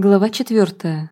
Глава четвертая.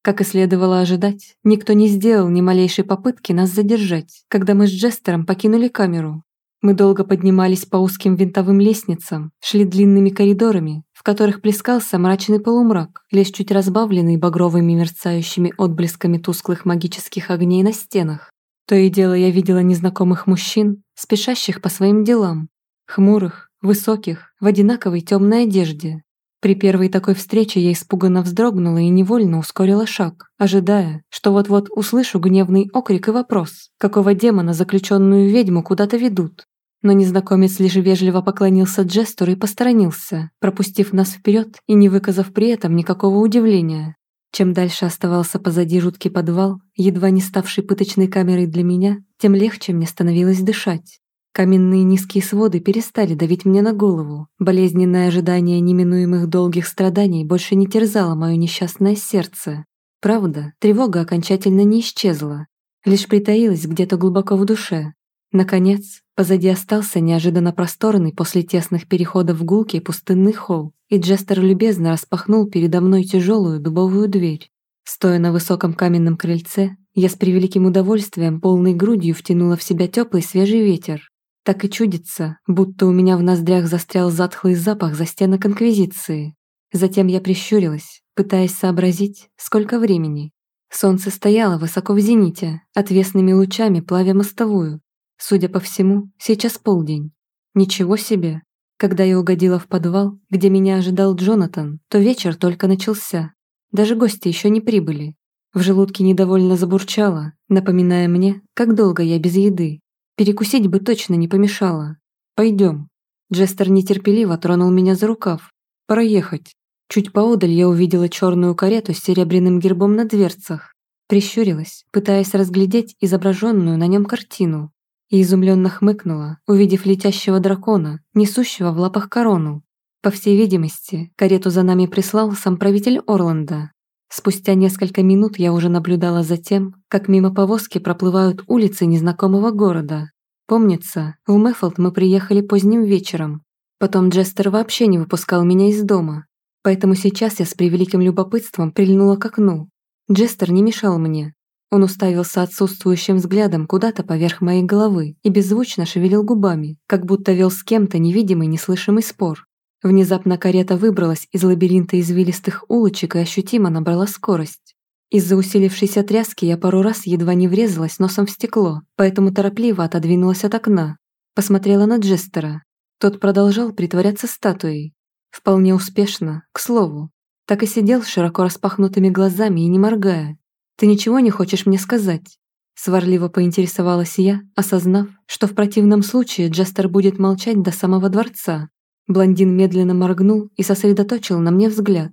Как и следовало ожидать, никто не сделал ни малейшей попытки нас задержать, когда мы с Джестером покинули камеру. Мы долго поднимались по узким винтовым лестницам, шли длинными коридорами, в которых плескался мрачный полумрак, лишь чуть разбавленный багровыми мерцающими отблесками тусклых магических огней на стенах. То и дело я видела незнакомых мужчин, спешащих по своим делам, хмурых, высоких, в одинаковой темной одежде, при первой такой встрече я испуганно вздрогнула и невольно ускорила шаг, ожидая, что вот-вот услышу гневный окрик и вопрос, какого демона заключенную ведьму куда-то ведут. Но незнакомец лишь вежливо поклонился Джестору и посторонился, пропустив нас вперед и не выказав при этом никакого удивления. Чем дальше оставался позади жуткий подвал, едва не ставший пыточной камерой для меня, тем легче мне становилось дышать. Каменные низкие своды перестали давить мне на голову. Болезненное ожидание неминуемых долгих страданий больше не терзало мое несчастное сердце. Правда, тревога окончательно не исчезла, лишь притаилась где-то глубоко в душе. Наконец, позади остался неожиданно просторный после тесных переходов гулкий пустынный холл, и Джестер любезно распахнул передо мной тяжелую дубовую дверь. Стоя на высоком каменном крыльце, я с превеликим удовольствием полной грудью втянула в себя теплый свежий ветер, так и чудится, будто у меня в ноздрях застрял затхлый запах за стенок Инквизиции. Затем я прищурилась, пытаясь сообразить, сколько времени. Солнце стояло высоко в зените, отвесными лучами плавя мостовую. Судя по всему, сейчас полдень. Ничего себе. Когда я угодила в подвал, где меня ожидал Джонатан, то вечер только начался. Даже гости еще не прибыли. В желудке недовольно забурчало, напоминая мне, как долго я без еды. Перекусить бы точно не помешало. Пойдем. Джестер нетерпеливо тронул меня за рукав. Пора ехать. Чуть поодаль я увидела черную карету с серебряным гербом на дверцах. Прищурилась, пытаясь разглядеть изображенную на нем картину. И изумленно хмыкнула, увидев летящего дракона, несущего в лапах корону. По всей видимости, карету за нами прислал сам правитель Орланда, Спустя несколько минут я уже наблюдала за тем, как мимо повозки проплывают улицы незнакомого города. Помнится, в Мэффилд мы приехали поздним вечером. Потом Джестер вообще не выпускал меня из дома. Поэтому сейчас я с превеликим любопытством прильнула к окну. Джестер не мешал мне. Он уставился отсутствующим взглядом куда-то поверх моей головы и беззвучно шевелил губами, как будто вел с кем-то невидимый неслышимый спор. Внезапно карета выбралась из лабиринта извилистых улочек и ощутимо набрала скорость. Из-за усилившейся тряски я пару раз едва не врезалась носом в стекло, поэтому торопливо отодвинулась от окна. Посмотрела на Джестера. Тот продолжал притворяться статуей. Вполне успешно, к слову. Так и сидел с широко распахнутыми глазами и не моргая. «Ты ничего не хочешь мне сказать?» Сварливо поинтересовалась я, осознав, что в противном случае Джестер будет молчать до самого дворца, Блондин медленно моргнул и сосредоточил на мне взгляд.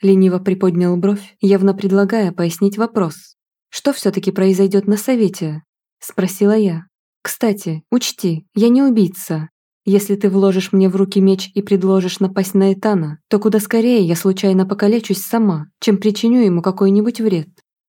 Лениво приподнял бровь, явно предлагая пояснить вопрос. «Что все-таки произойдет на совете?» – спросила я. «Кстати, учти, я не убийца. Если ты вложишь мне в руки меч и предложишь напасть на Этана, то куда скорее я случайно покалечусь сама, чем причиню ему какой-нибудь вред».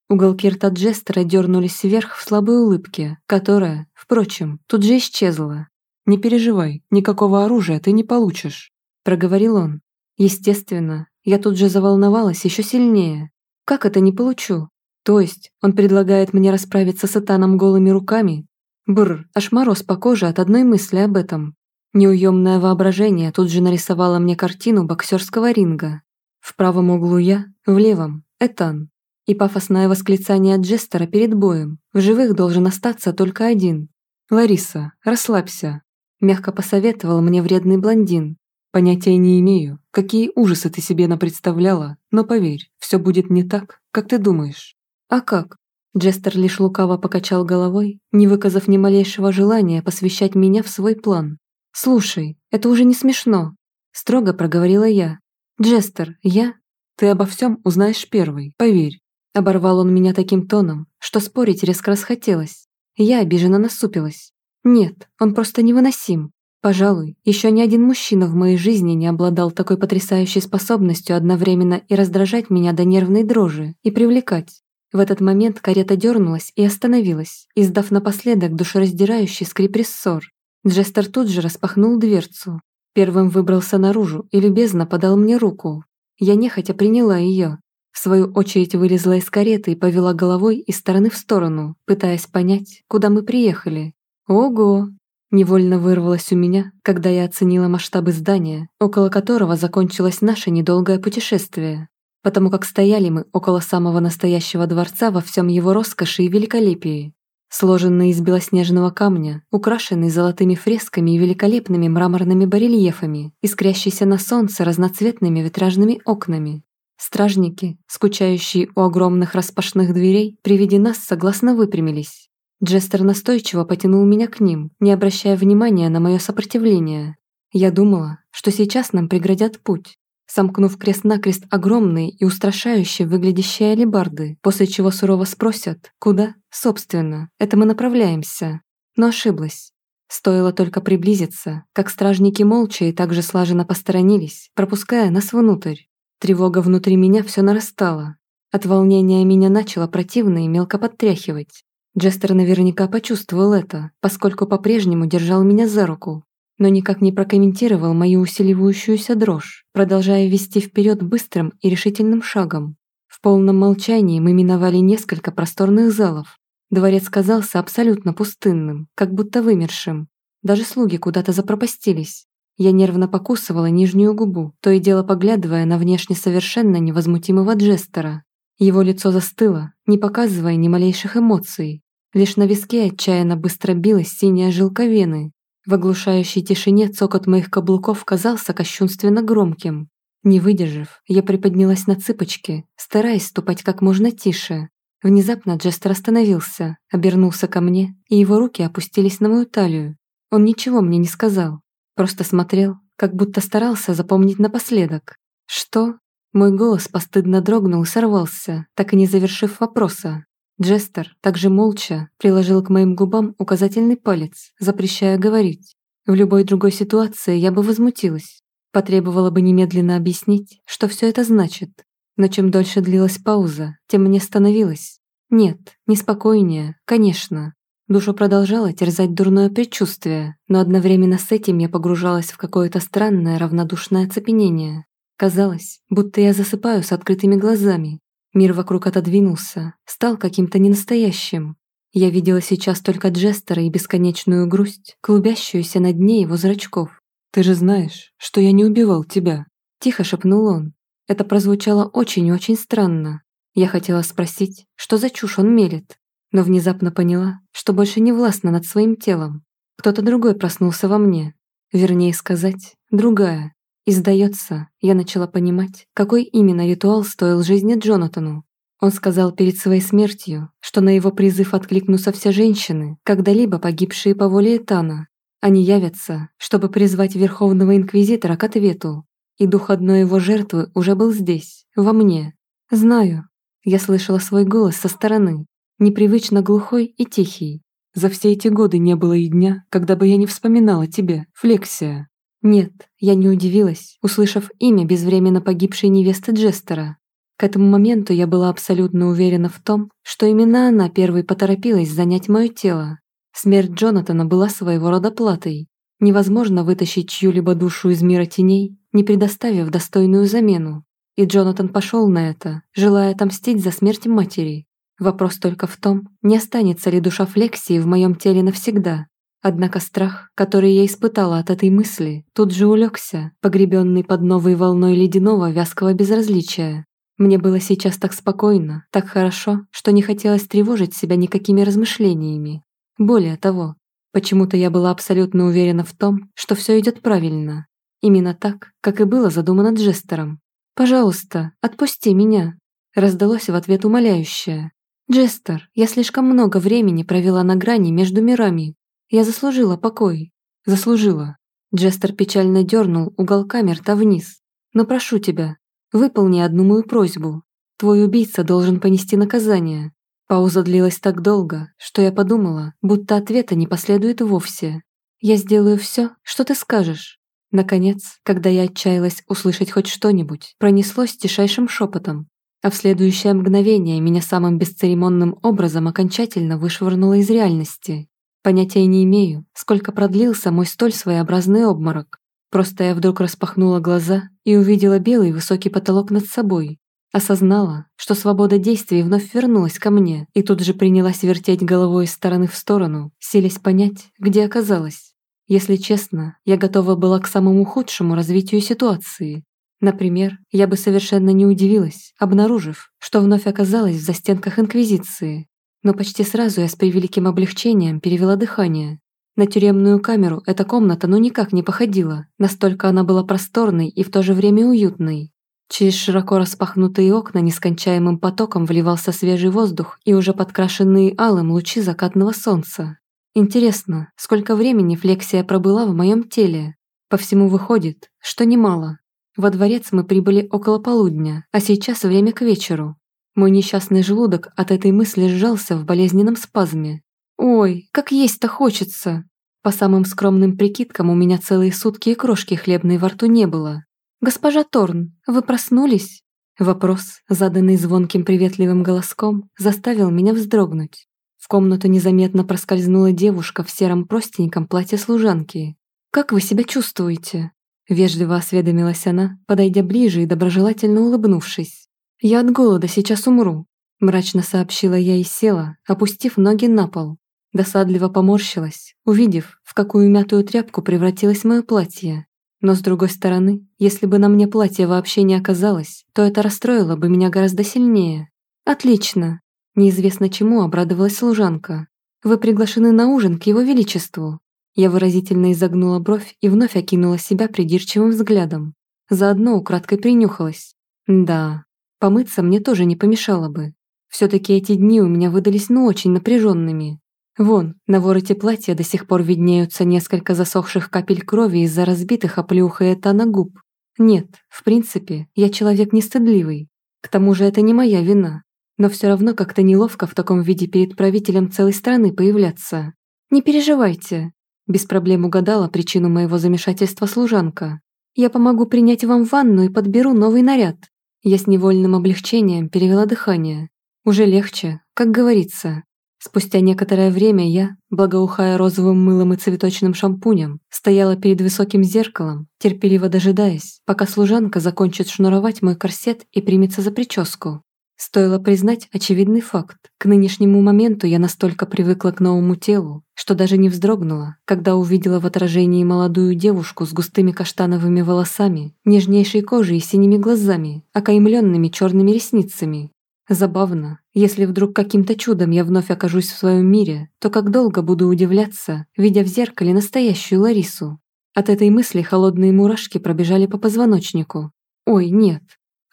Уголки рта Джестера дернулись вверх в слабой улыбке, которая, впрочем, тут же исчезла. «Не переживай, никакого оружия ты не получишь», – проговорил он. Естественно, я тут же заволновалась еще сильнее. Как это не получу? То есть, он предлагает мне расправиться с Этаном голыми руками? Бррр, аж мороз по коже от одной мысли об этом. Неуемное воображение тут же нарисовало мне картину боксерского ринга. В правом углу я, в левом – Этан. И пафосное восклицание Джестера перед боем. В живых должен остаться только один. «Лариса, расслабься, Мягко посоветовал мне вредный блондин. Понятия не имею, какие ужасы ты себе напредставляла, но поверь, все будет не так, как ты думаешь. А как? Джестер лишь лукаво покачал головой, не выказав ни малейшего желания посвящать меня в свой план. «Слушай, это уже не смешно», – строго проговорила я. «Джестер, я...» «Ты обо всем узнаешь первый, поверь». Оборвал он меня таким тоном, что спорить резко расхотелось. Я обиженно насупилась. Нет, он просто невыносим. Пожалуй, еще ни один мужчина в моей жизни не обладал такой потрясающей способностью одновременно и раздражать меня до нервной дрожи, и привлекать. В этот момент карета дернулась и остановилась, издав напоследок душераздирающий скрип рессор. Джестер тут же распахнул дверцу. Первым выбрался наружу и любезно подал мне руку. Я нехотя приняла ее. В свою очередь вылезла из кареты и повела головой из стороны в сторону, пытаясь понять, куда мы приехали. Ого! Невольно вырвалось у меня, когда я оценила масштабы здания, около которого закончилось наше недолгое путешествие. Потому как стояли мы около самого настоящего дворца во всем его роскоши и великолепии. Сложенный из белоснежного камня, украшенный золотыми фресками и великолепными мраморными барельефами, искрящийся на солнце разноцветными витражными окнами. Стражники, скучающие у огромных распашных дверей, при виде нас согласно выпрямились. Джестер настойчиво потянул меня к ним, не обращая внимания на мое сопротивление. Я думала, что сейчас нам преградят путь, сомкнув крест-накрест огромные и устрашающие выглядящие алебарды, после чего сурово спросят, куда, собственно, это мы направляемся. Но ошиблась. Стоило только приблизиться, как стражники молча и также слаженно посторонились, пропуская нас внутрь. Тревога внутри меня все нарастала. От волнения меня начало противно и мелко подтряхивать. Джестер наверняка почувствовал это, поскольку по-прежнему держал меня за руку, но никак не прокомментировал мою усиливающуюся дрожь, продолжая вести вперед быстрым и решительным шагом. В полном молчании мы миновали несколько просторных залов. Дворец казался абсолютно пустынным, как будто вымершим. Даже слуги куда-то запропастились. Я нервно покусывала нижнюю губу, то и дело поглядывая на внешне совершенно невозмутимого Джестера. Его лицо застыло, не показывая ни малейших эмоций. Лишь на виске отчаянно быстро билась синяя жилка вены, в оглушающей тишине цокот моих каблуков казался кощунственно громким. Не выдержав, я приподнялась на цыпочки, стараясь ступать как можно тише. Внезапно Джестер остановился, обернулся ко мне, и его руки опустились на мою талию. Он ничего мне не сказал, просто смотрел, как будто старался запомнить напоследок. «Что?» Мой голос постыдно дрогнул сорвался, так и не завершив вопроса. Джестер также молча приложил к моим губам указательный палец, запрещая говорить. В любой другой ситуации я бы возмутилась. Потребовала бы немедленно объяснить, что все это значит. Но чем дольше длилась пауза, тем мне становилось. Нет, неспокойнее, конечно. Душу продолжала терзать дурное предчувствие, но одновременно с этим я погружалась в какое-то странное равнодушное оцепенение. Казалось, будто я засыпаю с открытыми глазами, Мир вокруг отодвинулся, стал каким-то ненастоящим. Я видела сейчас только Джестера и бесконечную грусть, клубящуюся на дне его зрачков. «Ты же знаешь, что я не убивал тебя», – тихо шепнул он. Это прозвучало очень-очень странно. Я хотела спросить, что за чушь он мелет, но внезапно поняла, что больше не властна над своим телом. Кто-то другой проснулся во мне. Вернее сказать, другая. И сдается, я начала понимать, какой именно ритуал стоил жизни Джонатану. Он сказал перед своей смертью, что на его призыв откликнутся все женщины, когда-либо погибшие по воле Этана. Они явятся, чтобы призвать Верховного Инквизитора к ответу. И дух одной его жертвы уже был здесь, во мне. Знаю. Я слышала свой голос со стороны, непривычно глухой и тихий. За все эти годы не было и дня, когда бы я не вспоминала тебе, Флексия. Нет, я не удивилась, услышав имя безвременно погибшей невесты Джестера. К этому моменту я была абсолютно уверена в том, что именно она первой поторопилась занять мое тело. Смерть Джонатана была своего рода платой. Невозможно вытащить чью-либо душу из мира теней, не предоставив достойную замену. И Джонатан пошел на это, желая отомстить за смерть матери. Вопрос только в том, не останется ли душа Флексии в моем теле навсегда, Однако страх, который я испытала от этой мысли, тут же улегся, погребенный под новой волной ледяного вязкого безразличия. Мне было сейчас так спокойно, так хорошо, что не хотелось тревожить себя никакими размышлениями. Более того, почему-то я была абсолютно уверена в том, что все идет правильно. Именно так, как и было задумано Джестером. «Пожалуйста, отпусти меня», раздалось в ответ умоляющее. «Джестер, я слишком много времени провела на грани между мирами, я заслужила покой. Заслужила. Джестер печально дернул уголками рта вниз. Но прошу тебя, выполни одну мою просьбу. Твой убийца должен понести наказание. Пауза длилась так долго, что я подумала, будто ответа не последует вовсе. Я сделаю все, что ты скажешь. Наконец, когда я отчаялась услышать хоть что-нибудь, пронеслось тишайшим шепотом, а в следующее мгновение меня самым бесцеремонным образом окончательно вышвырнуло из реальности. Понятия не имею, сколько продлился мой столь своеобразный обморок. Просто я вдруг распахнула глаза и увидела белый высокий потолок над собой. Осознала, что свобода действий вновь вернулась ко мне и тут же принялась вертеть головой из стороны в сторону, селись понять, где оказалась. Если честно, я готова была к самому худшему развитию ситуации. Например, я бы совершенно не удивилась, обнаружив, что вновь оказалась в застенках Инквизиции. Но почти сразу я с превеликим облегчением перевела дыхание. На тюремную камеру эта комната ну никак не походила, настолько она была просторной и в то же время уютной. Через широко распахнутые окна нескончаемым потоком вливался свежий воздух и уже подкрашенные алым лучи закатного солнца. Интересно, сколько времени флексия пробыла в моем теле? По всему выходит, что немало. Во дворец мы прибыли около полудня, а сейчас время к вечеру. Мой несчастный желудок от этой мысли сжался в болезненном спазме. Ой, как есть-то хочется. По самым скромным прикидкам у меня целые сутки и крошки хлебной во рту не было. «Госпожа Торн, вы проснулись?» Вопрос, заданный звонким приветливым голоском, заставил меня вздрогнуть. В комнату незаметно проскользнула девушка в сером простеньком платье служанки. «Как вы себя чувствуете?» Вежливо осведомилась она, подойдя ближе и доброжелательно улыбнувшись. «Я от голода сейчас умру», – мрачно сообщила я и села, опустив ноги на пол. Досадливо поморщилась, увидев, в какую мятую тряпку превратилось мое платье. Но с другой стороны, если бы на мне платье вообще не оказалось, то это расстроило бы меня гораздо сильнее. «Отлично!» Неизвестно чему обрадовалась служанка. «Вы приглашены на ужин к его величеству. Я выразительно изогнула бровь и вновь окинула себя придирчивым взглядом. Заодно украдкой принюхалась. Да, помыться мне тоже не помешало бы. Все-таки эти дни у меня выдались ну очень напряженными. Вон, на вороте платья до сих пор виднеются несколько засохших капель крови из-за разбитых оплеуха и этана губ. Нет, в принципе, я человек нестыдливый. К тому же это не моя вина. Но все равно как-то неловко в таком виде перед правителем целой страны появляться. Не переживайте, без проблем угадала причину моего замешательства служанка. «Я помогу принять вам ванну и подберу новый наряд». Я с невольным облегчением перевела дыхание. Уже легче, как говорится. Спустя некоторое время я, благоухая розовым мылом и цветочным шампунем, стояла перед высоким зеркалом, терпеливо дожидаясь, пока служанка закончит шнуровать мой корсет и примется за прическу. Стоило признать очевидный факт. К нынешнему моменту я настолько привыкла к новому телу, что даже не вздрогнула, когда увидела в отражении молодую девушку с густыми каштановыми волосами, нежнейшей кожей и синими глазами, окаймленными черными ресницами. Забавно, если вдруг каким-то чудом я вновь окажусь в своем мире, то как долго буду удивляться, видя в зеркале настоящую Ларису. От этой мысли холодные мурашки пробежали по позвоночнику. Ой, нет,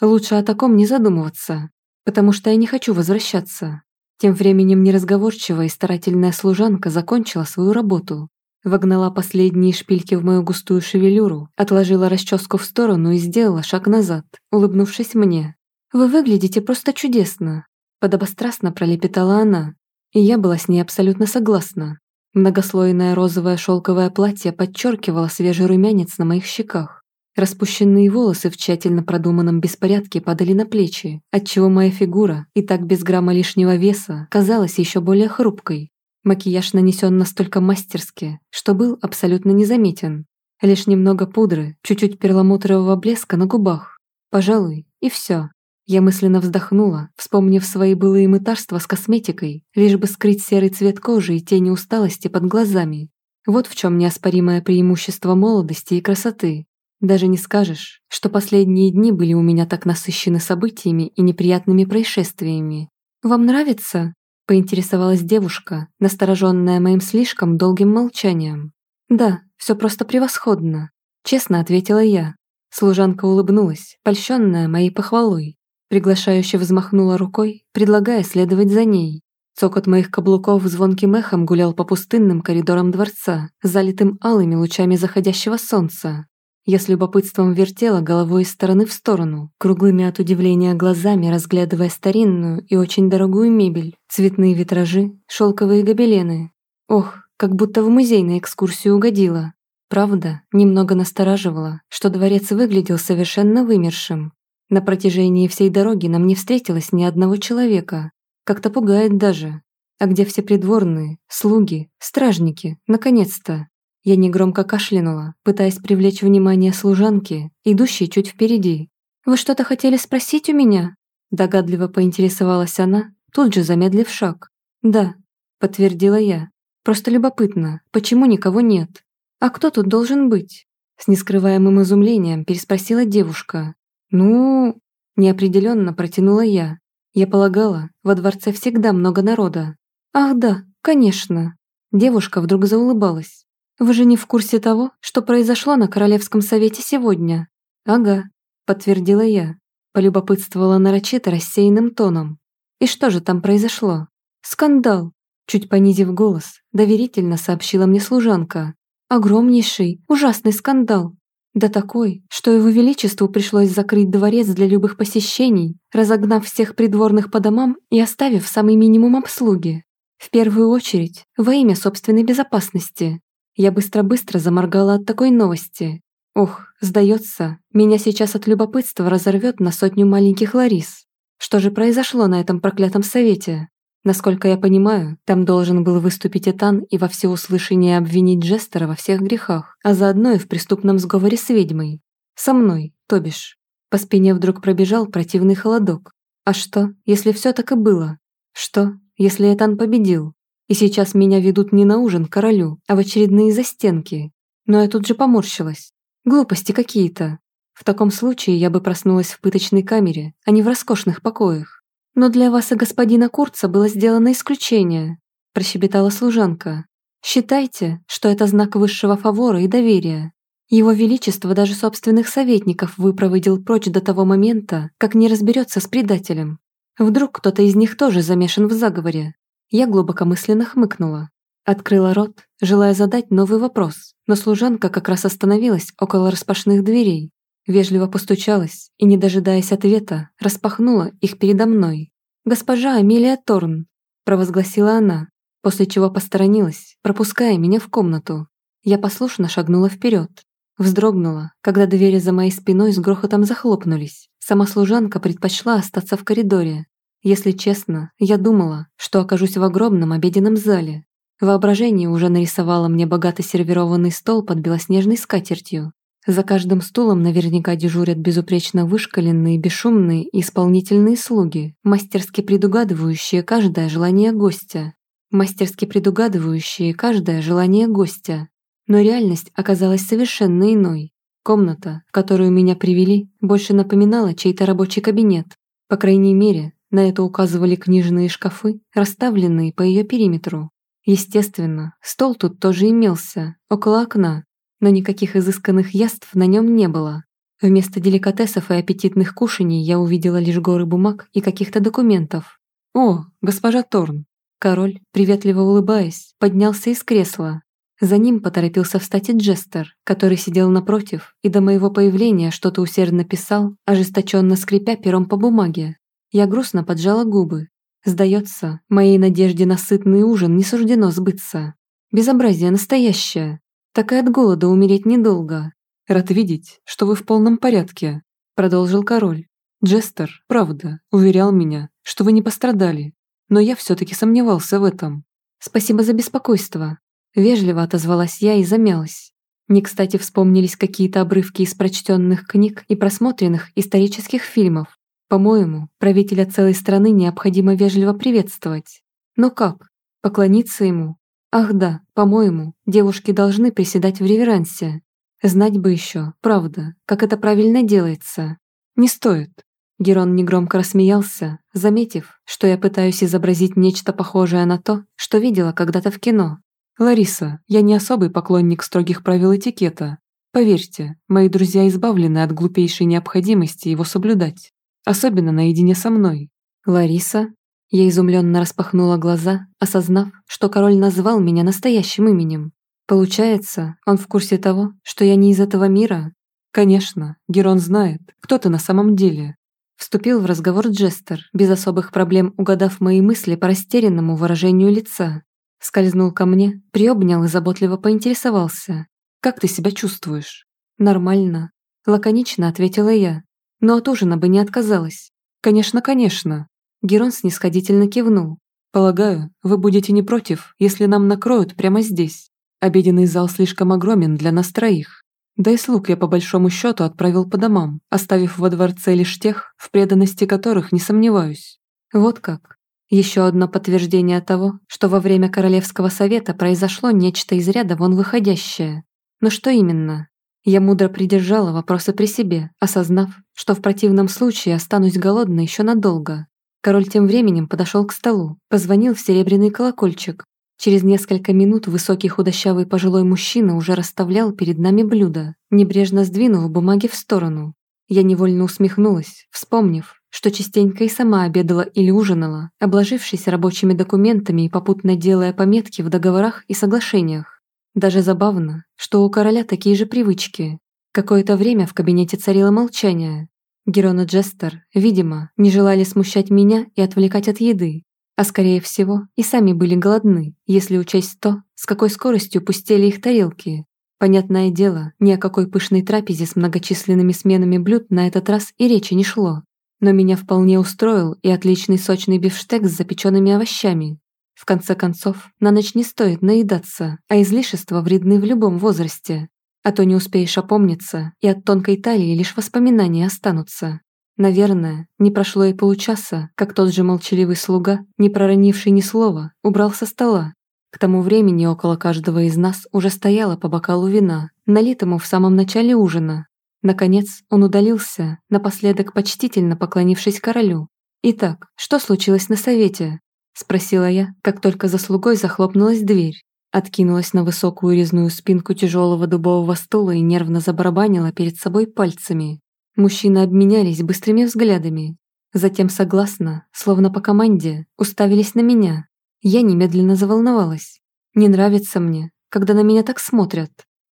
лучше о таком не задумываться потому что я не хочу возвращаться. Тем временем неразговорчивая и старательная служанка закончила свою работу. Вогнала последние шпильки в мою густую шевелюру, отложила расческу в сторону и сделала шаг назад, улыбнувшись мне. «Вы выглядите просто чудесно», – подобострастно пролепетала она. И я была с ней абсолютно согласна. Многослойное розовое шелковое платье подчеркивало свежий румянец на моих щеках. Распущенные волосы в тщательно продуманном беспорядке падали на плечи, отчего моя фигура, и так без грамма лишнего веса, казалась еще более хрупкой. Макияж нанесен настолько мастерски, что был абсолютно незаметен. Лишь немного пудры, чуть-чуть перламутрового блеска на губах. Пожалуй, и все. Я мысленно вздохнула, вспомнив свои былые мытарства с косметикой, лишь бы скрыть серый цвет кожи и тени усталости под глазами. Вот в чем неоспоримое преимущество молодости и красоты. Даже не скажешь, что последние дни были у меня так насыщены событиями и неприятными происшествиями. «Вам нравится?» – поинтересовалась девушка, настороженная моим слишком долгим молчанием. «Да, все просто превосходно», – честно ответила я. Служанка улыбнулась, польщенная моей похвалой. Приглашающе взмахнула рукой, предлагая следовать за ней. Цокот моих каблуков звонким эхом гулял по пустынным коридорам дворца, залитым алыми лучами заходящего солнца. Я с любопытством вертела головой из стороны в сторону, круглыми от удивления глазами разглядывая старинную и очень дорогую мебель, цветные витражи, шелковые гобелены. Ох, как будто в музей на экскурсию угодила. Правда, немного настораживало, что дворец выглядел совершенно вымершим. На протяжении всей дороги нам не встретилось ни одного человека. Как-то пугает даже. А где все придворные, слуги, стражники, наконец-то? Я негромко кашлянула, пытаясь привлечь внимание служанки, идущей чуть впереди. «Вы что-то хотели спросить у меня?» Догадливо поинтересовалась она, тут же замедлив шаг. «Да», — подтвердила я. «Просто любопытно, почему никого нет? А кто тут должен быть?» С нескрываемым изумлением переспросила девушка. «Ну...» – неопределенно протянула я. Я полагала, во дворце всегда много народа. «Ах да, конечно». Девушка вдруг заулыбалась. «Вы же не в курсе того, что произошло на Королевском совете сегодня?» «Ага», – подтвердила я. Полюбопытствовала нарочито рассеянным тоном. «И что же там произошло?» «Скандал!» Чуть понизив голос, доверительно сообщила мне служанка. Огромнейший, ужасный скандал. Да такой, что его величеству пришлось закрыть дворец для любых посещений, разогнав всех придворных по домам и оставив самый минимум обслуги. В первую очередь, во имя собственной безопасности. Я быстро-быстро заморгала от такой новости. Ох, сдается, меня сейчас от любопытства разорвет на сотню маленьких Ларис. Что же произошло на этом проклятом совете? Насколько я понимаю, там должен был выступить Этан и во всеуслышание обвинить Джестера во всех грехах, а заодно и в преступном сговоре с ведьмой. Со мной, то бишь. По спине вдруг пробежал противный холодок. А что, если все так и было? Что, если Этан победил? И сейчас меня ведут не на ужин к королю, а в очередные застенки. Но я тут же поморщилась. Глупости какие-то. В таком случае я бы проснулась в пыточной камере, а не в роскошных покоях. «Но для вас и господина Курца было сделано исключение», – прощебетала служанка. «Считайте, что это знак высшего фавора и доверия. Его Величество даже собственных советников выпроводил прочь до того момента, как не разберется с предателем. Вдруг кто-то из них тоже замешан в заговоре. Я глубокомысленно хмыкнула. Открыла рот, желая задать новый вопрос, но служанка как раз остановилась около распашных дверей, Вежливо постучалась и, не дожидаясь ответа, распахнула их передо мной. «Госпожа Амелия Торн», – провозгласила она, после чего посторонилась, пропуская меня в комнату. Я послушно шагнула вперед. Вздрогнула, когда двери за моей спиной с грохотом захлопнулись. Сама служанка предпочла остаться в коридоре. Если честно, я думала, что окажусь в огромном обеденном зале. Воображение уже нарисовало мне богато сервированный стол под белоснежной скатертью, за каждым стулом наверняка дежурят безупречно вышкаленные, бесшумные и исполнительные слуги, мастерски предугадывающие каждое желание гостя. Мастерски предугадывающие каждое желание гостя. Но реальность оказалась совершенно иной. Комната, в которую меня привели, больше напоминала чей-то рабочий кабинет. По крайней мере, на это указывали книжные шкафы, расставленные по ее периметру. Естественно, стол тут тоже имелся, около окна, но никаких изысканных яств на нем не было. Вместо деликатесов и аппетитных кушаний я увидела лишь горы бумаг и каких-то документов. «О, госпожа Торн!» Король, приветливо улыбаясь, поднялся из кресла. За ним поторопился встать и Джестер, который сидел напротив и до моего появления что-то усердно писал, ожесточенно скрипя пером по бумаге. Я грустно поджала губы. Сдается, моей надежде на сытный ужин не суждено сбыться. Безобразие настоящее. Так и от голода умереть недолго. Рад видеть, что вы в полном порядке, продолжил король. Джестер, правда, уверял меня, что вы не пострадали, но я все-таки сомневался в этом. Спасибо за беспокойство. Вежливо отозвалась я и замялась. Не кстати вспомнились какие-то обрывки из прочтенных книг и просмотренных исторических фильмов. По-моему, правителя целой страны необходимо вежливо приветствовать. Но как? Поклониться ему? Ах да, по-моему, девушки должны приседать в реверансе. Знать бы еще, правда, как это правильно делается. Не стоит. Герон негромко рассмеялся, заметив, что я пытаюсь изобразить нечто похожее на то, что видела когда-то в кино. «Лариса, я не особый поклонник строгих правил этикета. Поверьте, мои друзья избавлены от глупейшей необходимости его соблюдать. Особенно наедине со мной». «Лариса?» Я изумленно распахнула глаза, осознав, что король назвал меня настоящим именем. Получается, он в курсе того, что я не из этого мира? Конечно, Герон знает, кто ты на самом деле. Вступил в разговор Джестер, без особых проблем угадав мои мысли по растерянному выражению лица. Скользнул ко мне, приобнял и заботливо поинтересовался. «Как ты себя чувствуешь?» «Нормально», – лаконично ответила я. Но от ужина бы не отказалась. «Конечно, конечно», Герон снисходительно кивнул. «Полагаю, вы будете не против, если нам накроют прямо здесь?» Обеденный зал слишком огромен для нас троих. Да и слуг я по большому счету отправил по домам, оставив во дворце лишь тех, в преданности которых не сомневаюсь. Вот как. Еще одно подтверждение того, что во время Королевского совета произошло нечто из ряда вон выходящее. Но что именно? Я мудро придержала вопросы при себе, осознав, что в противном случае останусь голодной еще надолго. Король тем временем подошел к столу, позвонил в серебряный колокольчик. Через несколько минут высокий худощавый пожилой мужчина уже расставлял перед нами блюда, небрежно сдвинув бумаги в сторону. Я невольно усмехнулась, вспомнив, что частенько и сама обедала или ужинала, обложившись рабочими документами и попутно делая пометки в договорах и соглашениях. Даже забавно, что у короля такие же привычки. Какое-то время в кабинете царило молчание. Герон и Джестер, видимо, не желали смущать меня и отвлекать от еды, а скорее всего и сами были голодны, если учесть то, с какой скоростью пустели их тарелки. Понятное дело, ни о какой пышной трапезе с многочисленными сменами блюд на этот раз и речи не шло. Но меня вполне устроил и отличный сочный бифштекс с запеченными овощами. В конце концов, на ночь не стоит наедаться, а излишества вредны в любом возрасте. А то не успеешь опомниться, и от тонкой талии лишь воспоминания останутся. Наверное, не прошло и получаса, как тот же молчаливый слуга, не проронивший ни слова, убрал со стола. К тому времени около каждого из нас уже стояло по бокалу вина, налитому в самом начале ужина, Наконец он удалился, напоследок почтительно поклонившись королю. «Итак, что случилось на совете?» – спросила я, как только за слугой захлопнулась дверь. Откинулась на высокую резную спинку тяжелого дубового стула и нервно забарабанила перед собой пальцами. Мужчины обменялись быстрыми взглядами. Затем согласно, словно по команде, уставились на меня. Я немедленно заволновалась. Не нравится мне, когда на меня так смотрят.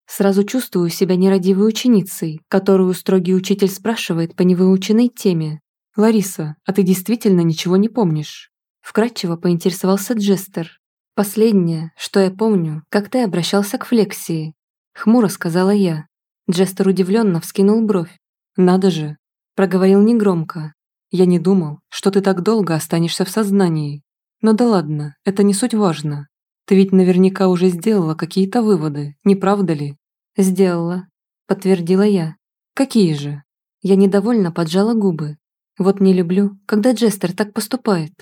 Сразу чувствую себя нерадивой ученицей, которую строгий учитель спрашивает по невыученной теме. «Лариса, а ты действительно ничего не помнишь?» Вкратчиво поинтересовался Джестер. «Последнее, что я помню, как ты обращался к Флексии». Хмуро сказала я. Джестер удивленно вскинул бровь. «Надо же!» Проговорил негромко. «Я не думал, что ты так долго останешься в сознании. Но да ладно, это не суть важно. Ты ведь наверняка уже сделала какие-то выводы, не правда ли? Сделала, подтвердила я. Какие же? Я недовольно поджала губы. Вот не люблю, когда Джестер так поступает.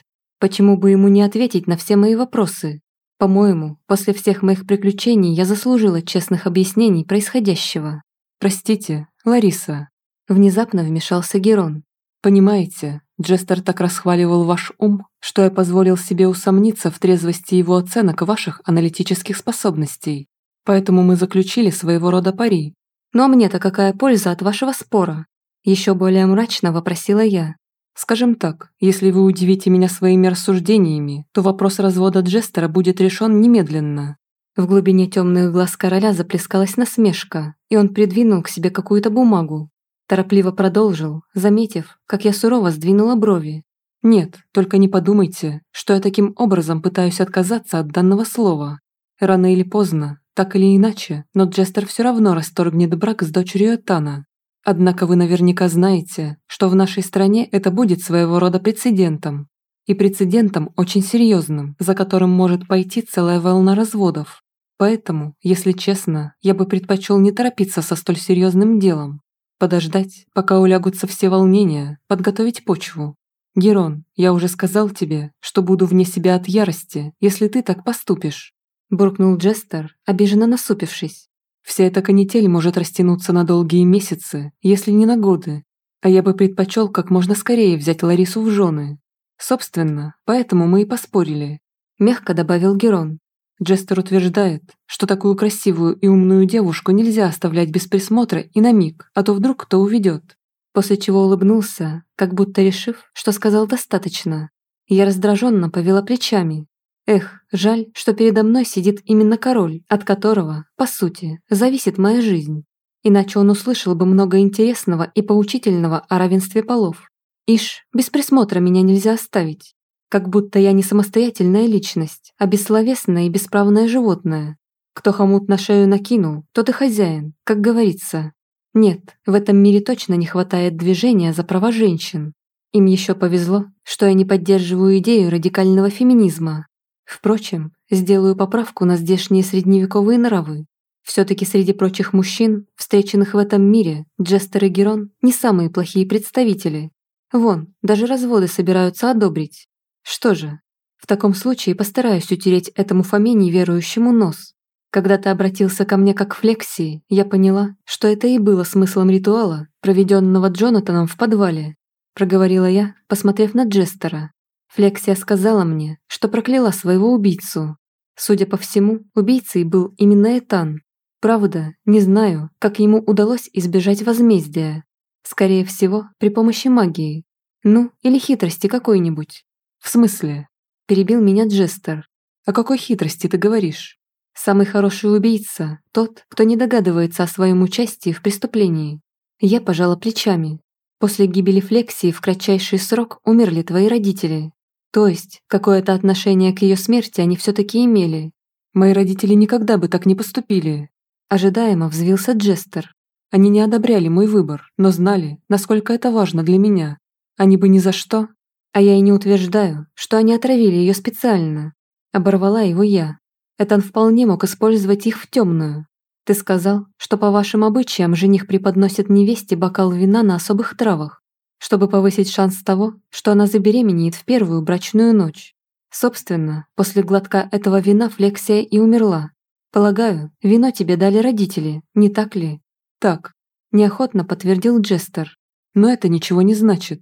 Почему бы ему не ответить на все мои вопросы? По-моему, после всех моих приключений я заслужила честных объяснений происходящего. Простите, Лариса. Внезапно вмешался Герон. Понимаете, Джестер так расхваливал ваш ум, что я позволил себе усомниться в трезвости его оценок ваших аналитических способностей. Поэтому мы заключили своего рода пари. Ну а мне-то какая польза от вашего спора? Еще более мрачно вопросила я. Скажем так, если вы удивите меня своими рассуждениями, то вопрос развода Джестера будет решен немедленно. В глубине темных глаз короля заплескалась насмешка, и он придвинул к себе какую-то бумагу, Торопливо продолжил, заметив, как я сурово сдвинула брови. «Нет, только не подумайте, что я таким образом пытаюсь отказаться от данного слова. Рано или поздно, так или иначе, но Джестер все равно расторгнет брак с дочерью Тана. Однако вы наверняка знаете, что в нашей стране это будет своего рода прецедентом. И прецедентом очень серьезным, за которым может пойти целая волна разводов. Поэтому, если честно, я бы предпочел не торопиться со столь серьезным делом, Подождать, пока улягутся все волнения, подготовить почву. Герон, я уже сказал тебе, что буду вне себя от ярости, если ты так поступишь. Буркнул Джестер, обиженно насупившись. Вся эта канитель может растянуться на долгие месяцы, если не на годы. А я бы предпочел как можно скорее взять Ларису в жены. Собственно, поэтому мы и поспорили. Мягко добавил Герон. Джестер утверждает, что такую красивую и умную девушку нельзя оставлять без присмотра и на миг, а то вдруг кто уведет. После чего улыбнулся, как будто решив, что сказал достаточно. Я раздраженно повела плечами. Эх, жаль, что передо мной сидит именно король, от которого, по сути, зависит моя жизнь. Иначе он услышал бы много интересного и поучительного о равенстве полов. Ишь, без присмотра меня нельзя оставить. Как будто я не самостоятельная личность, а бессловесное и бесправное животное. Кто хомут на шею накинул, тот и хозяин, как говорится. Нет, в этом мире точно не хватает движения за права женщин. Им еще повезло, что я не поддерживаю идею радикального феминизма. Впрочем, сделаю поправку на здешние средневековые нравы. Все-таки среди прочих мужчин, встреченных в этом мире, Джестер и Герон не самые плохие представители. Вон, даже разводы собираются одобрить. Что же, в таком случае постараюсь утереть этому Фоме неверующему нос. Когда ты обратился ко мне как к флексии, я поняла, что это и было смыслом ритуала, проведенного Джонатаном в подвале. Проговорила я, посмотрев на Джестера. Флексия сказала мне, что прокляла своего убийцу. Судя по всему, убийцей был именно Этан. Правда, не знаю, как ему удалось избежать возмездия. Скорее всего, при помощи магии. Ну, или хитрости какой-нибудь. В смысле? Перебил меня Джестер. О какой хитрости ты говоришь? Самый хороший убийца – тот, кто не догадывается о своем участии в преступлении. Я пожала плечами. После гибели Флексии в кратчайший срок умерли твои родители. То есть, какое-то отношение к ее смерти они все-таки имели. Мои родители никогда бы так не поступили. Ожидаемо взвился Джестер. Они не одобряли мой выбор, но знали, насколько это важно для меня. Они бы ни за что. А я и не утверждаю, что они отравили ее специально. Оборвала его я. Этан вполне мог использовать их в темную. Ты сказал, что по вашим обычаям жених преподносит невесте бокал вина на особых травах, чтобы повысить шанс того, что она забеременеет в первую брачную ночь. Собственно, после глотка этого вина Флексия и умерла. Полагаю, вино тебе дали родители, не так ли? Так, неохотно подтвердил Джестер. Но это ничего не значит.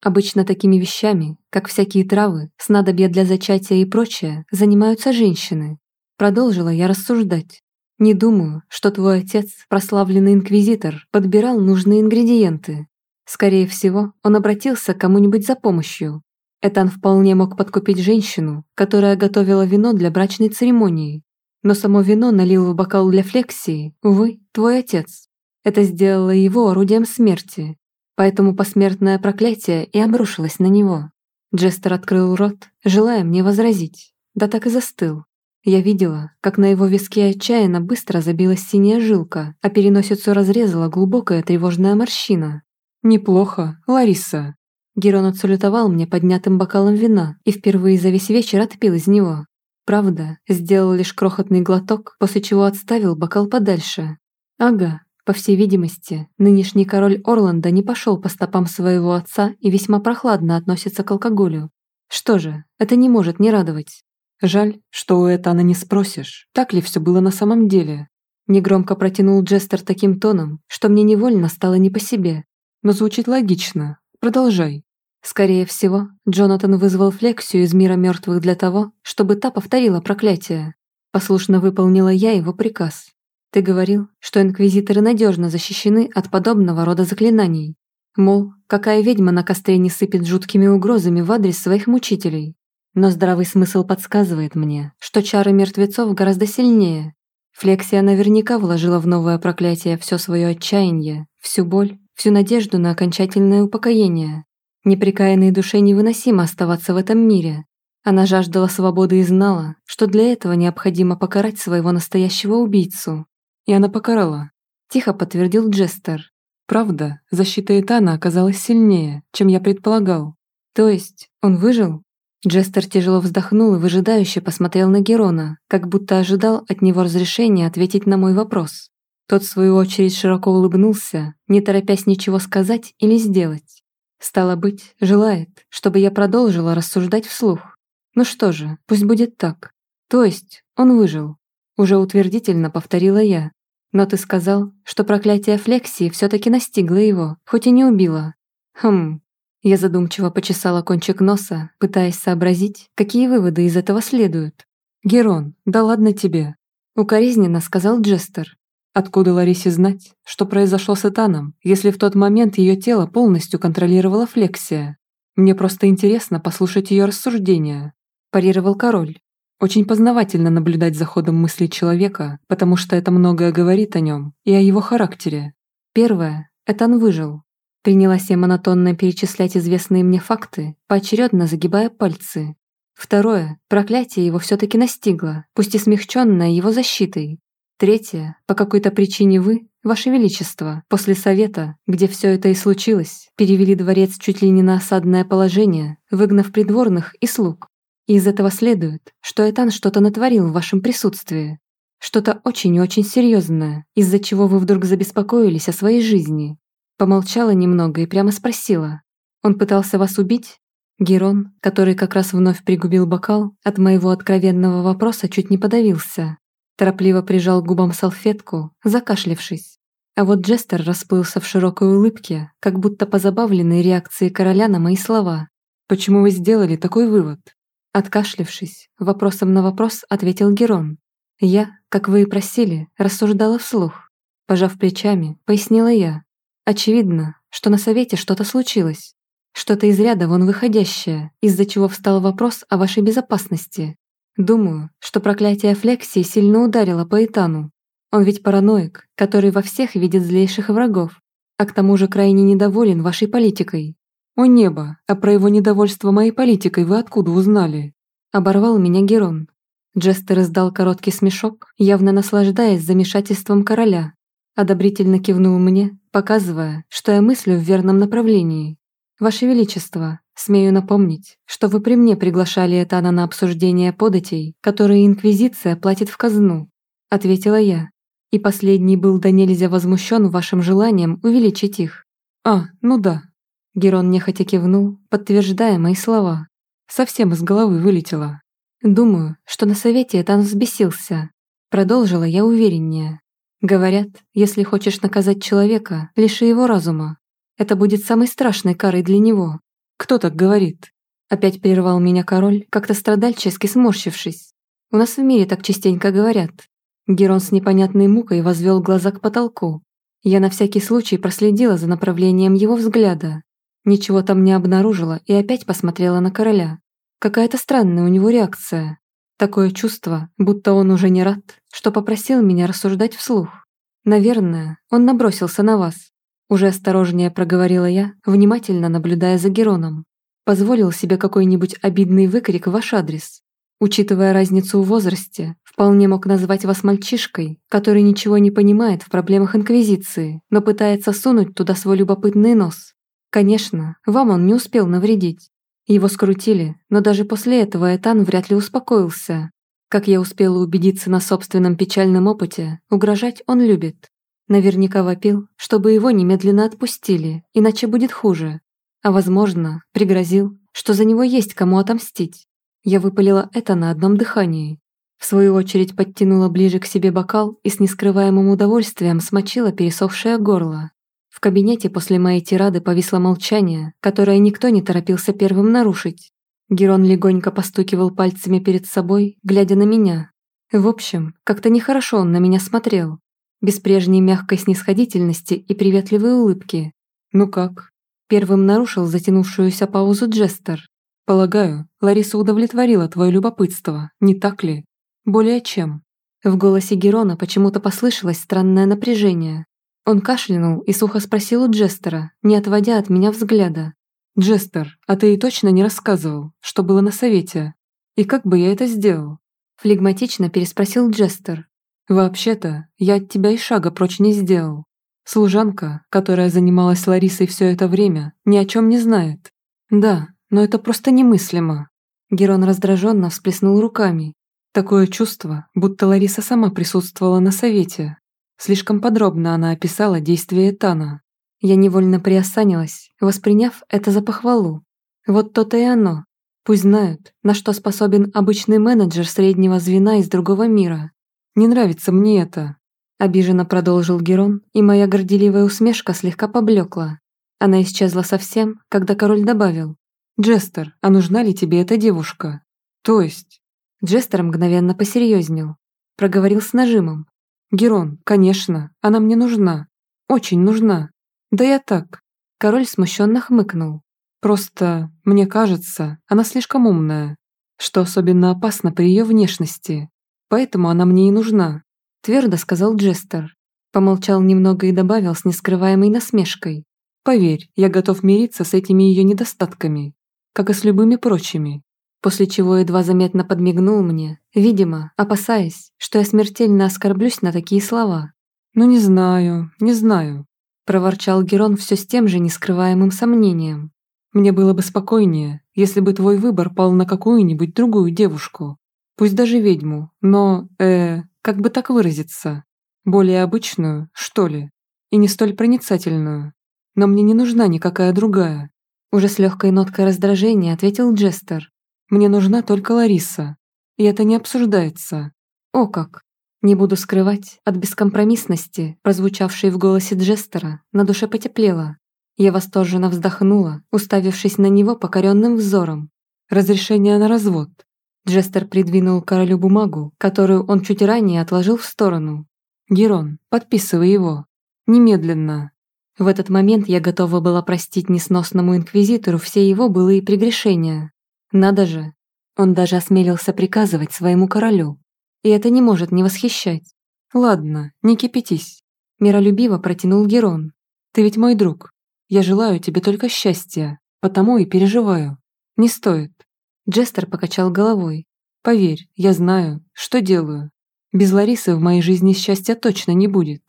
Обычно такими вещами, как всякие травы, снадобья для зачатия и прочее, занимаются женщины. Продолжила я рассуждать. Не думаю, что твой отец, прославленный инквизитор, подбирал нужные ингредиенты. Скорее всего, он обратился к кому-нибудь за помощью. Этан вполне мог подкупить женщину, которая готовила вино для брачной церемонии, но само вино налил в бокал для флексии, увы, твой отец. Это сделало его орудием смерти, поэтому посмертное проклятие и обрушилось на него. Джестер открыл рот, желая мне возразить, да так и застыл. Я видела, как на его виске отчаянно быстро забилась синяя жилка, а переносицу разрезала глубокая тревожная морщина. «Неплохо, Лариса». Герон отсалютовал мне поднятым бокалом вина и впервые за весь вечер отпил из него. Правда, сделал лишь крохотный глоток, после чего отставил бокал подальше. Ага, по всей видимости, нынешний король Орланда не пошел по стопам своего отца и весьма прохладно относится к алкоголю. Что же, это не может не радовать. Жаль, что у Этана не спросишь, так ли все было на самом деле. Негромко протянул Джестер таким тоном, что мне невольно стало не по себе. Но звучит логично. Продолжай. Скорее всего, Джонатан вызвал Флексию из мира мертвых для того, чтобы та повторила проклятие. Послушно выполнила я его приказ. Ты говорил, что инквизиторы надежно защищены от подобного рода заклинаний. Мол, какая ведьма на костре не сыпет жуткими угрозами в адрес своих мучителей. Но здравый смысл подсказывает мне, что чары мертвецов гораздо сильнее. Флексия наверняка вложила в новое проклятие все свое отчаяние, всю боль, всю надежду на окончательное упокоение. Неприкаянной душе невыносимо оставаться в этом мире. Она жаждала свободы и знала, что для этого необходимо покарать своего настоящего убийцу. И она покарала. Тихо подтвердил Джестер. Правда, защита Этана оказалась сильнее, чем я предполагал. То есть, он выжил? Джестер тяжело вздохнул и выжидающе посмотрел на Герона, как будто ожидал от него разрешения ответить на мой вопрос. Тот, в свою очередь, широко улыбнулся, не торопясь ничего сказать или сделать. Стало быть, желает, чтобы я продолжила рассуждать вслух. Ну что же, пусть будет так. То есть, он выжил. Уже утвердительно повторила я. Но ты сказал, что проклятие Флексии все-таки настигло его, хоть и не убило. Хм. Я задумчиво почесала кончик носа, пытаясь сообразить, какие выводы из этого следуют. «Герон, да ладно тебе!» Укоризненно сказал Джестер, Откуда Ларисе знать, что произошло с Этаном, если в тот момент ее тело полностью контролировала Флексия? Мне просто интересно послушать ее рассуждения. Парировал король. Очень познавательно наблюдать за ходом мыслей человека, потому что это многое говорит о нем и о его характере. Первое. Этан выжил. Принялась я монотонно перечислять известные мне факты, поочередно загибая пальцы. Второе. Проклятие его все-таки настигло, пусть и смягченное его защитой, Третье. По какой-то причине вы, Ваше Величество, после совета, где все это и случилось, перевели дворец чуть ли не на осадное положение, выгнав придворных и слуг. И из этого следует, что Этан что-то натворил в вашем присутствии. Что-то очень и очень серьезное, из-за чего вы вдруг забеспокоились о своей жизни. Помолчала немного и прямо спросила. Он пытался вас убить? Герон, который как раз вновь пригубил бокал, от моего откровенного вопроса чуть не подавился. Торопливо прижал к губам салфетку, закашлившись. А вот Джестер расплылся в широкой улыбке, как будто позабавленной реакцией короля на мои слова. «Почему вы сделали такой вывод?» Откашлившись, вопросом на вопрос ответил Герон. Я, как вы и просили, рассуждала вслух. Пожав плечами, пояснила я. Очевидно, что на совете что-то случилось. Что-то из ряда вон выходящее, из-за чего встал вопрос о вашей безопасности. Думаю, что проклятие Флексии сильно ударило по Итану. Он ведь параноик, который во всех видит злейших врагов, а к тому же крайне недоволен вашей политикой. «О небо, а про его недовольство моей политикой вы откуда узнали?» Оборвал меня Герон. Джестер издал короткий смешок, явно наслаждаясь замешательством короля. Одобрительно кивнул мне, показывая, что я мыслю в верном направлении. «Ваше Величество, смею напомнить, что вы при мне приглашали Этана на обсуждение податей, которые Инквизиция платит в казну», — ответила я. И последний был до нельзя возмущен вашим желанием увеличить их. «А, ну да». Герон нехотя кивнул, подтверждая мои слова. Совсем из головы вылетело. Думаю, что на совете Этан взбесился. Продолжила я увереннее. Говорят, если хочешь наказать человека, лиши его разума. Это будет самой страшной карой для него. Кто так говорит? Опять прервал меня король, как-то страдальчески сморщившись. У нас в мире так частенько говорят. Герон с непонятной мукой возвел глаза к потолку. Я на всякий случай проследила за направлением его взгляда. Ничего там не обнаружила и опять посмотрела на короля. Какая-то странная у него реакция. Такое чувство, будто он уже не рад, что попросил меня рассуждать вслух. Наверное, он набросился на вас. Уже осторожнее проговорила я, внимательно наблюдая за Героном. Позволил себе какой-нибудь обидный выкрик в ваш адрес. Учитывая разницу в возрасте, вполне мог назвать вас мальчишкой, который ничего не понимает в проблемах Инквизиции, но пытается сунуть туда свой любопытный нос. Конечно, вам он не успел навредить. Его скрутили, но даже после этого Этан вряд ли успокоился. Как я успела убедиться на собственном печальном опыте, угрожать он любит. Наверняка вопил, чтобы его немедленно отпустили, иначе будет хуже. А возможно, пригрозил, что за него есть кому отомстить. Я выпалила это на одном дыхании. В свою очередь подтянула ближе к себе бокал и с нескрываемым удовольствием смочила пересохшее горло. В кабинете после моей тирады повисло молчание, которое никто не торопился первым нарушить. Герон легонько постукивал пальцами перед собой, глядя на меня. В общем, как-то нехорошо он на меня смотрел, без прежней мягкой снисходительности и приветливой улыбки. «Ну как?» Первым нарушил затянувшуюся паузу Джестер. «Полагаю, Лариса удовлетворила твое любопытство, не так ли?» «Более чем». В голосе Герона почему-то послышалось странное напряжение. Он кашлянул и сухо спросил у Джестера, не отводя от меня взгляда. «Джестер, а ты и точно не рассказывал, что было на совете? И как бы я это сделал?» Флегматично переспросил Джестер, «Вообще-то, я от тебя и шага прочь не сделал. Служанка, которая занималась Ларисой все это время, ни о чем не знает. Да, но это просто немыслимо». Герон раздраженно всплеснул руками. Такое чувство, будто Лариса сама присутствовала на совете. Слишком подробно она описала действия Тана. Я невольно приосанилась, восприняв это за похвалу. Вот то-то и оно. Пусть знают, на что способен обычный менеджер среднего звена из другого мира. Не нравится мне это», – обиженно продолжил Герон, и моя горделивая усмешка слегка поблекла. Она исчезла совсем, когда король добавил. «Джестер, а нужна ли тебе эта девушка?» «То есть?» Джестер мгновенно посерьезнел. Проговорил с нажимом. «Герон, конечно, она мне нужна. Очень нужна. Да я так». Король смущенно хмыкнул. «Просто, мне кажется, она слишком умная, что особенно опасно при ее внешности. Поэтому она мне и нужна», – твердо сказал Джестер. Помолчал немного и добавил с нескрываемой насмешкой. «Поверь, я готов мириться с этими ее недостатками, как и с любыми прочими». После чего едва заметно подмигнул мне, видимо, опасаясь, что я смертельно оскорблюсь на такие слова. «Ну не знаю, не знаю», – проворчал Герон все с тем же нескрываемым сомнением. Мне было бы спокойнее, если бы твой выбор пал на какую-нибудь другую девушку. Пусть даже ведьму, но, э, как бы так выразиться, более обычную, что ли, и не столь проницательную. Но мне не нужна никакая другая. Уже с легкой ноткой раздражения ответил Джестер. Мне нужна только Лариса. И это не обсуждается. О как! Не буду скрывать, от бескомпромиссности, прозвучавшей в голосе Джестера, на душе потеплело. Я восторженно вздохнула, уставившись на него покоренным взором. Разрешение на развод. Джестер придвинул королю бумагу, которую он чуть ранее отложил в сторону. «Герон, подписывай его. Немедленно». В этот момент я готова была простить несносному инквизитору все его былые прегрешения. Надо же. Он даже осмелился приказывать своему королю. И это не может не восхищать. Ладно, не кипятись. Миролюбиво протянул Герон. Ты ведь мой друг. Я желаю тебе только счастья, потому и переживаю. Не стоит. Джестер покачал головой. Поверь, я знаю, что делаю. Без Ларисы в моей жизни счастья точно не будет.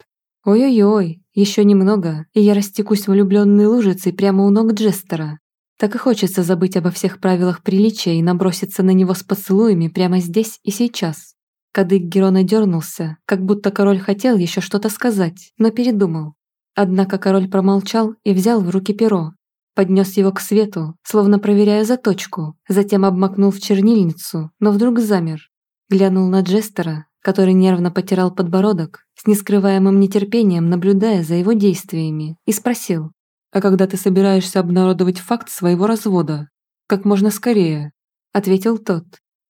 Ой-ой-ой, еще немного, и я растекусь влюбленной лужицей прямо у ног Джестера. Так и хочется забыть обо всех правилах приличия и наброситься на него с поцелуями прямо здесь и сейчас. Кадык Герона дернулся, как будто король хотел еще что-то сказать, но передумал. Однако король промолчал и взял в руки перо. Поднес его к свету, словно проверяя заточку, затем обмакнул в чернильницу, но вдруг замер. Глянул на Джестера, который нервно потирал подбородок, с нескрываемым нетерпением наблюдая за его действиями, и спросил, «А когда ты собираешься обнародовать факт своего развода? Как можно скорее?» Ответил тот,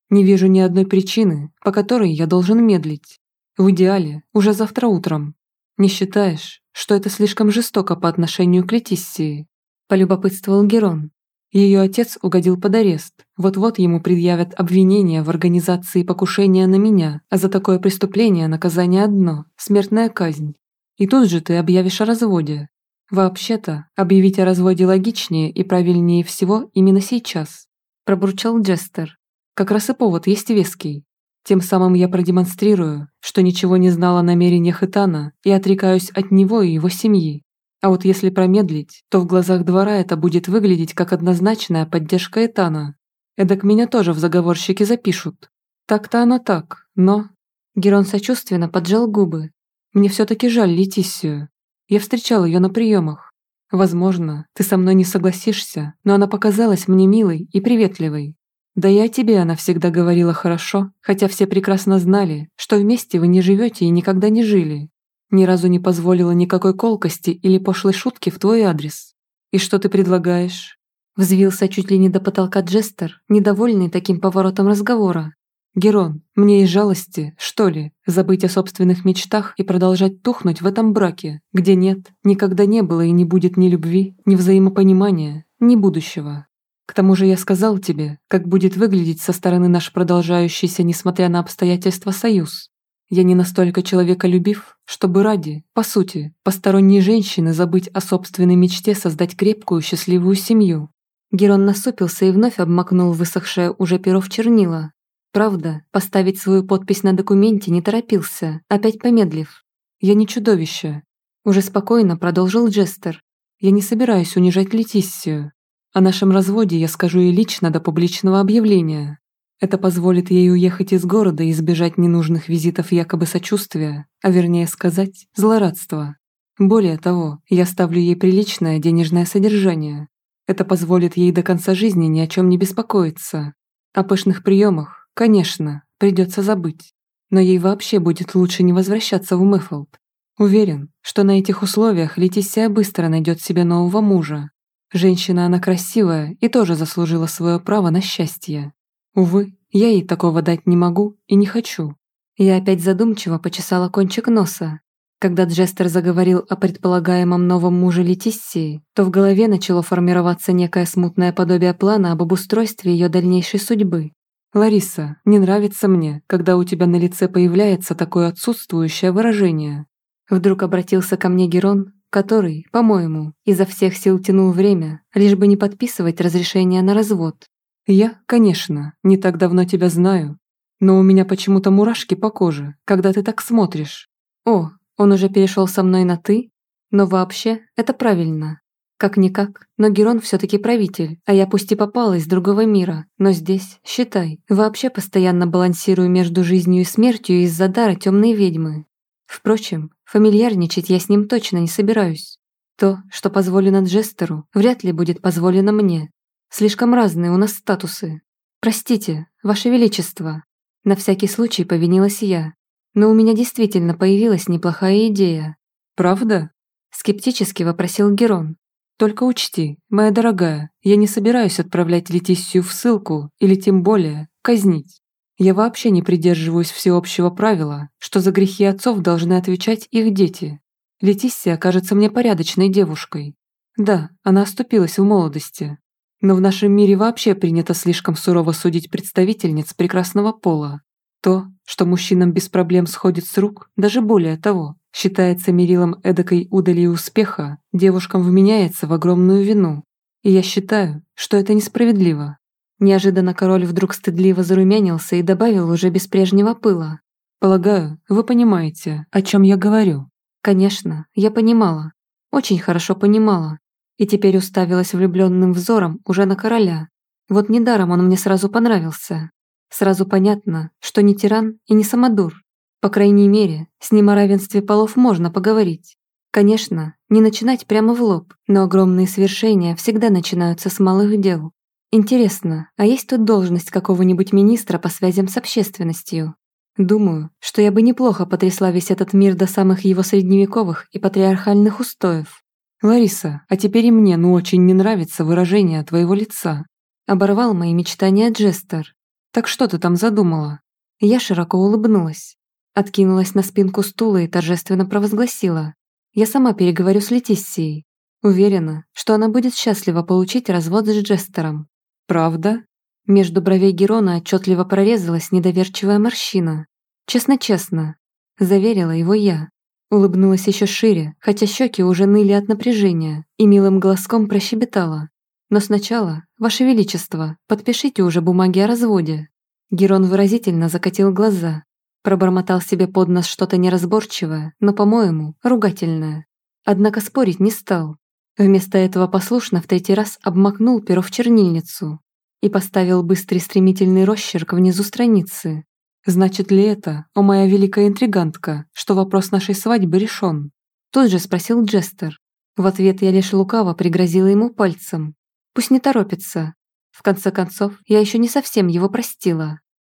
не вижу ни одной причины, по которой я должен медлить. В идеале, уже завтра утром. Не считаешь, что это слишком жестоко по отношению к Летиссии?» Полюбопытствовал Герон. Ее отец угодил под арест. Вот-вот ему предъявят обвинение в организации покушения на меня, а за такое преступление наказание одно – смертная казнь. И тут же ты объявишь о разводе. Вообще-то, объявить о разводе логичнее и правильнее всего именно сейчас. Пробурчал Джестер. Как раз и повод есть веский. Тем самым я продемонстрирую, что ничего не знала о намерениях Итана и отрекаюсь от него и его семьи. А вот если промедлить, то в глазах двора это будет выглядеть как однозначная поддержка Этана. Эдак меня тоже в заговорщики запишут. Так-то оно так, но... Герон сочувственно поджал губы. Мне все-таки жаль Летиссию. Я встречал ее на приемах. Возможно, ты со мной не согласишься, но она показалась мне милой и приветливой. Да и о тебе она всегда говорила хорошо, хотя все прекрасно знали, что вместе вы не живете и никогда не жили. Ни разу не позволила никакой колкости или пошлой шутки в твой адрес. И что ты предлагаешь? Взвился чуть ли не до потолка Джестер, недовольный таким поворотом разговора. Герон, мне из жалости, что ли, забыть о собственных мечтах и продолжать тухнуть в этом браке, где нет, никогда не было и не будет ни любви, ни взаимопонимания, ни будущего. К тому же я сказал тебе, как будет выглядеть со стороны наш продолжающийся, несмотря на обстоятельства, союз. Я не настолько человеколюбив, чтобы ради, по сути, посторонней женщины забыть о собственной мечте создать крепкую, счастливую семью. Герон насупился и вновь обмакнул высохшее уже перо в чернила. Правда, поставить свою подпись на документе не торопился, опять помедлив. «Я не чудовище», – уже спокойно продолжил Джестер. «Я не собираюсь унижать Летиссию. О нашем разводе я скажу ей лично до публичного объявления. Это позволит ей уехать из города и избежать ненужных визитов якобы сочувствия, а вернее сказать, злорадства. Более того, я ставлю ей приличное денежное содержание. Это позволит ей до конца жизни ни о чем не беспокоиться. О пышных приемах, конечно, придется забыть. Но ей вообще будет лучше не возвращаться в Мэффолд. Уверен, что на этих условиях Летисия быстро найдет себе нового мужа, Женщина она красивая и тоже заслужила свое право на счастье. Увы, я ей такого дать не могу и не хочу. Я опять задумчиво почесала кончик носа. Когда Джестер заговорил о предполагаемом новом муже Летиссии, то в голове начало формироваться некое смутное подобие плана об обустройстве ее дальнейшей судьбы. «Лариса, не нравится мне, когда у тебя на лице появляется такое отсутствующее выражение». Вдруг обратился ко мне Герон, который, по-моему, изо всех сил тянул время, лишь бы не подписывать разрешение на развод. Я, конечно, не так давно тебя знаю, но у меня почему-то мурашки по коже, когда ты так смотришь. О, он уже перешел со мной на «ты», но вообще это правильно. Как-никак, но Герон все-таки правитель, а я пусть и попала из другого мира, но здесь, считай, вообще постоянно балансирую между жизнью и смертью из-за дара темной ведьмы. Впрочем, фамильярничать я с ним точно не собираюсь. То, что позволено Джестеру, вряд ли будет позволено мне. Слишком разные у нас статусы. Простите, Ваше Величество. На всякий случай повинилась я. Но у меня действительно появилась неплохая идея. Правда? Скептически вопросил Герон. Только учти, моя дорогая, я не собираюсь отправлять Летиссию в ссылку или тем более казнить. Я вообще не придерживаюсь всеобщего правила, что за грехи отцов должны отвечать их дети. Летиссия кажется мне порядочной девушкой. Да, она оступилась в молодости. Но в нашем мире вообще принято слишком сурово судить представительниц прекрасного пола. То, что мужчинам без проблем сходит с рук, даже более того, считается мерилом эдакой удали успеха, девушкам вменяется в огромную вину. И я считаю, что это несправедливо. Неожиданно король вдруг стыдливо зарумянился и добавил уже без прежнего пыла. «Полагаю, вы понимаете, о чем я говорю?» Конечно, я понимала. Очень хорошо понимала. И теперь уставилась влюбленным взором уже на короля. Вот недаром он мне сразу понравился. Сразу понятно, что не тиран и не самодур. По крайней мере, с ним о равенстве полов можно поговорить. Конечно, не начинать прямо в лоб, но огромные свершения всегда начинаются с малых дел. Интересно, а есть тут должность какого-нибудь министра по связям с общественностью? Думаю, что я бы неплохо потрясла весь этот мир до самых его средневековых и патриархальных устоев. Лариса, а теперь и мне ну очень не нравится выражение твоего лица. Оборвал мои мечтания Джестер. Так что ты там задумала? Я широко улыбнулась. Откинулась на спинку стула и торжественно провозгласила. Я сама переговорю с Летиссией. Уверена, что она будет счастлива получить развод с Джестером. Правда? Между бровей Герона отчетливо прорезалась недоверчивая морщина. «Честно-честно», – заверила его я. Улыбнулась еще шире, хотя щеки уже ныли от напряжения, и милым глазком прощебетала. «Но сначала, Ваше Величество, подпишите уже бумаги о разводе». Герон выразительно закатил глаза. Пробормотал себе под нос что-то неразборчивое, но, по-моему, ругательное. Однако спорить не стал. Вместо этого послушно в третий раз обмакнул перо в чернильницу, и поставил быстрый стремительный росчерк внизу страницы. «Значит ли это, о моя великая интригантка, что вопрос нашей свадьбы решен?» Тут же спросил Джестер. В ответ я лишь лукаво пригрозила ему пальцем. Пусть не торопится. В конце концов, я еще не совсем его простила.